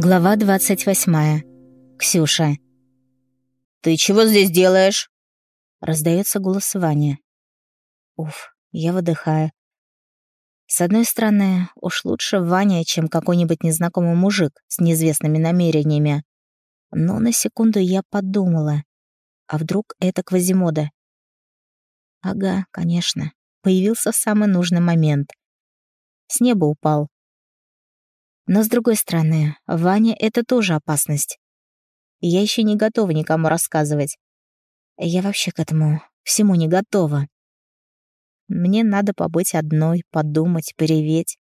Глава 28. Ксюша. «Ты чего здесь делаешь?» Раздается голос Вани. Уф, я выдыхаю. С одной стороны, уж лучше Ваня, чем какой-нибудь незнакомый мужик с неизвестными намерениями. Но на секунду я подумала, а вдруг это Квазимода? Ага, конечно, появился самый нужный момент. С неба упал, но, с другой стороны, Ваня — это тоже опасность. я еще не готова никому рассказывать. Я вообще к этому всему не готова. Мне надо побыть одной, подумать, переветь.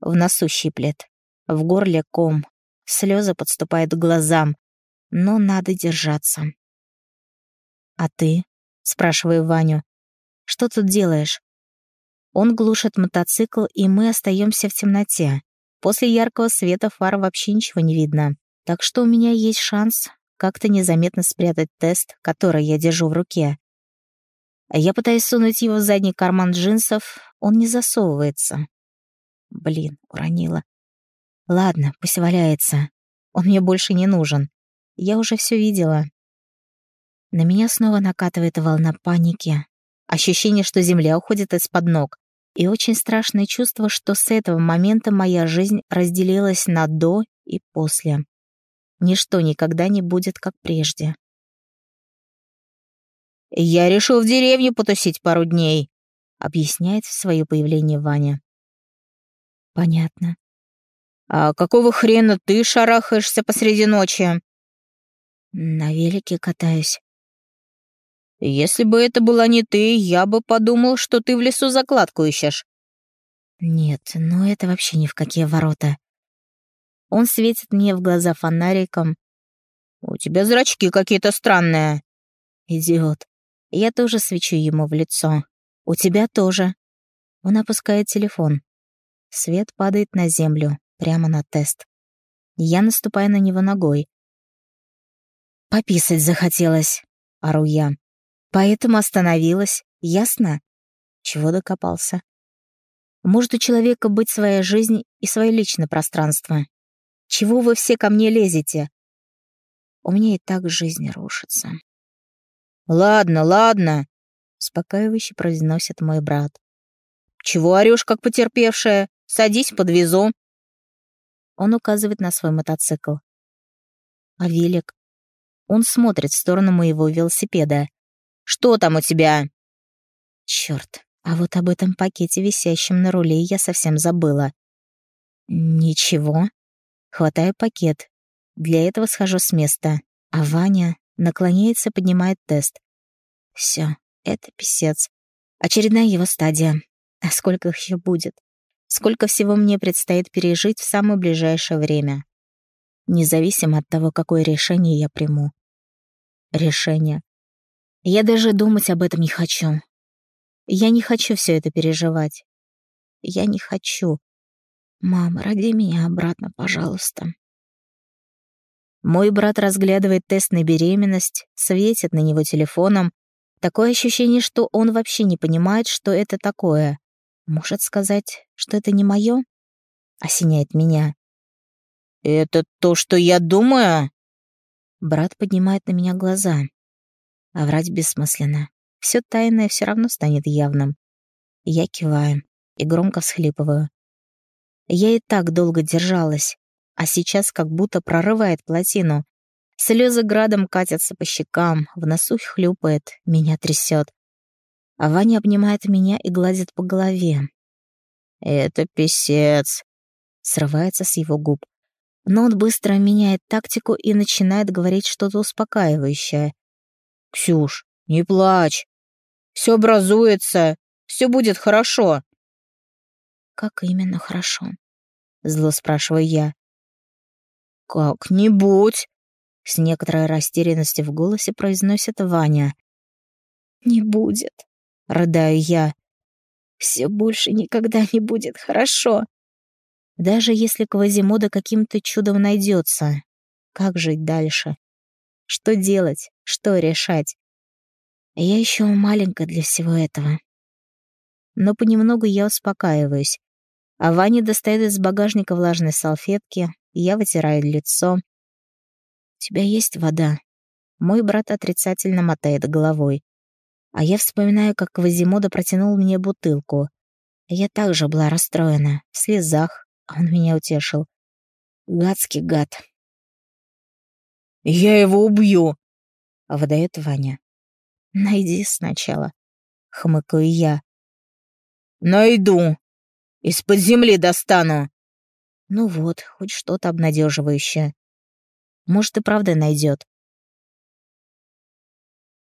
В носу щиплет, в горле ком, слезы подступают к глазам, но надо держаться. «А ты?» — спрашиваю Ваню. «Что тут делаешь?» Он глушит мотоцикл, и мы остаемся в темноте. После яркого света фар вообще ничего не видно. Так что у меня есть шанс как-то незаметно спрятать тест, который я держу в руке. Я пытаюсь сунуть его в задний карман джинсов, он не засовывается. Блин, уронила. Ладно, пусть валяется. Он мне больше не нужен. Я уже все видела. На меня снова накатывает волна паники. Ощущение, что земля уходит из-под ног. И очень страшное чувство, что с этого момента моя жизнь разделилась на «до» и «после». Ничто никогда не будет как прежде. «Я решил в деревню потусить пару дней», — объясняет свое появление Ваня. «Понятно». «А какого хрена ты шарахаешься посреди ночи?» «На велике катаюсь». Если бы это была не ты, я бы подумал, что ты в лесу закладку ищешь. Нет, ну это вообще ни в какие ворота. Он светит мне в глаза фонариком. У тебя зрачки какие-то странные. Идиот. Я тоже свечу ему в лицо. У тебя тоже. Он опускает телефон. Свет падает на землю, прямо на тест. Я наступаю на него ногой. «Пописать захотелось», — ору я. Поэтому остановилась, ясно? Чего докопался? Может у человека быть своя жизнь и свое личное пространство? Чего вы все ко мне лезете? У меня и так жизнь рушится. «Ладно, ладно», — успокаивающе произносит мой брат. «Чего орёшь, как потерпевшая? Садись, подвезу». Он указывает на свой мотоцикл. А велик? Он смотрит в сторону моего велосипеда. Что там у тебя?» Черт, а вот об этом пакете, висящем на руле, я совсем забыла. Ничего. Хватаю пакет. Для этого схожу с места. А Ваня наклоняется, поднимает тест. Все, это писец. Очередная его стадия. А сколько их еще будет? Сколько всего мне предстоит пережить в самое ближайшее время? Независимо от того, какое решение я приму. Решение, я даже думать об этом не хочу. Я не хочу все это переживать. Я не хочу. Мама, роди меня обратно, пожалуйста. Мой брат разглядывает тест на беременность, светит на него телефоном. Такое ощущение, что он вообще не понимает, что это такое. Может сказать, что это не мое? Осеняет меня. «Это то, что я думаю?» Брат поднимает на меня глаза. А врать бессмысленно. Все тайное все равно станет явным. Я киваю и громко всхлипываю. Я и так долго держалась, а сейчас как будто прорывает плотину. Слезы градом катятся по щекам, в носу хлюпает, меня трясет. А Ваня обнимает меня и гладит по голове. «Это писец», — срывается с его губ. Но он быстро меняет тактику и начинает говорить что-то успокаивающее. «Ксюш, не плачь. Все образуется, все будет хорошо». «Как именно хорошо?» — зло спрашиваю я. «Как-нибудь», — с некоторой растерянностью в голосе произносит Ваня. «Не будет», — рыдаю я. «Все больше никогда не будет хорошо». Даже если Квазимода каким-то чудом найдется, как жить дальше? Что делать? Что решать? Я еще маленькая для всего этого. Но понемногу я успокаиваюсь. А Ваня достает из багажника влажной салфетки, Я вытираю лицо. «У тебя есть вода?» Мой брат отрицательно мотает головой. А я вспоминаю, как Квазимода протянул мне бутылку. Я также была расстроена, в слезах, а он меня утешил. Гадский гад. «Я его убью!» — выдает Ваня. «Найди сначала», — хмыкаю я. «Найду! Из-под земли достану!» Ну вот, хоть что-то обнадеживающее. Может, и правда найдет.